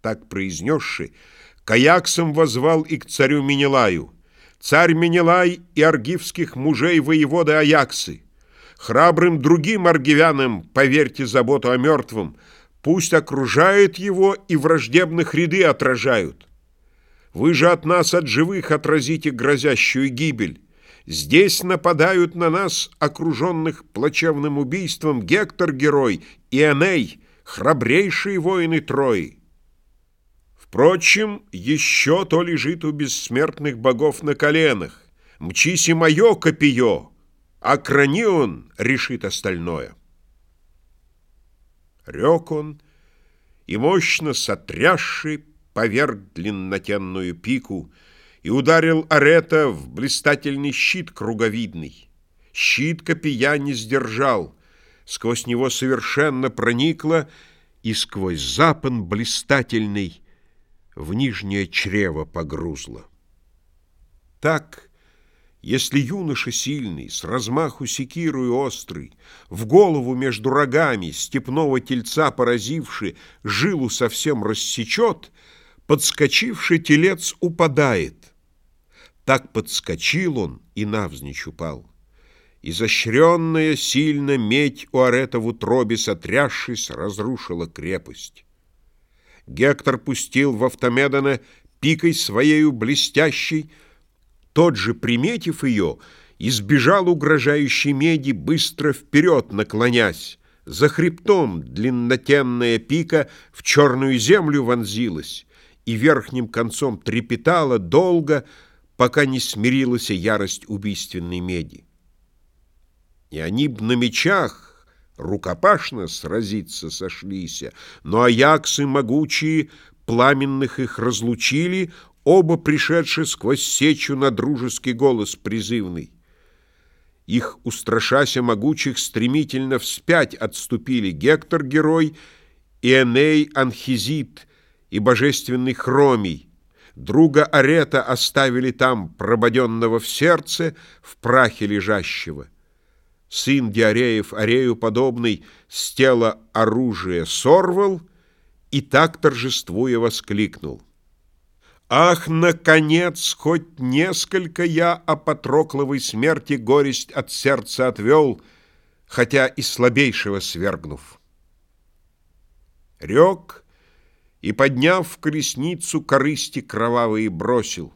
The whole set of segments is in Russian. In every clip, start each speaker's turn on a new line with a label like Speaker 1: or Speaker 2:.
Speaker 1: Так произнесши, к Аяксам возвал и к царю Менелаю. Царь Менелай и аргивских мужей воеводы Аяксы. Храбрым другим аргивянам поверьте заботу о мертвом, пусть окружают его и враждебных ряды отражают. Вы же от нас, от живых, отразите грозящую гибель. Здесь нападают на нас, окруженных плачевным убийством, Гектор-герой и Эней, храбрейшие воины Трои. Впрочем, еще то лежит у бессмертных богов на коленах. Мчись и мое копье, а Кранион решит остальное. Рек он, и мощно сотрясший поверг длиннотенную пику, и ударил Арета в блистательный щит круговидный. Щит копия не сдержал, сквозь него совершенно проникло, и сквозь запан блистательный в нижнее чрево погрузло. Так, если юноша сильный, с размаху секирую острый, в голову между рогами степного тельца поразивший, жилу совсем рассечет, подскочивший телец упадает. Так подскочил он и навзничь упал. Изощренная сильно медь у Арета в утробе, сотрясшись, разрушила крепость. Гектор пустил в Автомедона пикой своею блестящей, тот же, приметив ее, избежал угрожающей меди, быстро вперед наклонясь. За хребтом длиннотенная пика в черную землю вонзилась и верхним концом трепетала долго, пока не смирилась ярость убийственной меди. И они б на мечах рукопашно сразиться сошлися, но аяксы могучие пламенных их разлучили, оба пришедшие сквозь сечу на дружеский голос призывный. Их, устрашася могучих, стремительно вспять отступили Гектор-герой и Эней Анхизит и божественный Хромий. Друга Арета оставили там, прободенного в сердце, в прахе лежащего. Сын Диареев, Арею подобный, с тела оружие сорвал и так торжествуя воскликнул. Ах, наконец, хоть несколько я о Патрокловой смерти горесть от сердца отвел, хотя и слабейшего свергнув. Рек и, подняв в колесницу, корысти кровавые бросил.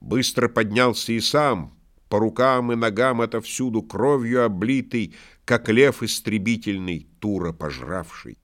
Speaker 1: Быстро поднялся и сам, по рукам и ногам отовсюду кровью облитый, как лев истребительный, тура пожравший.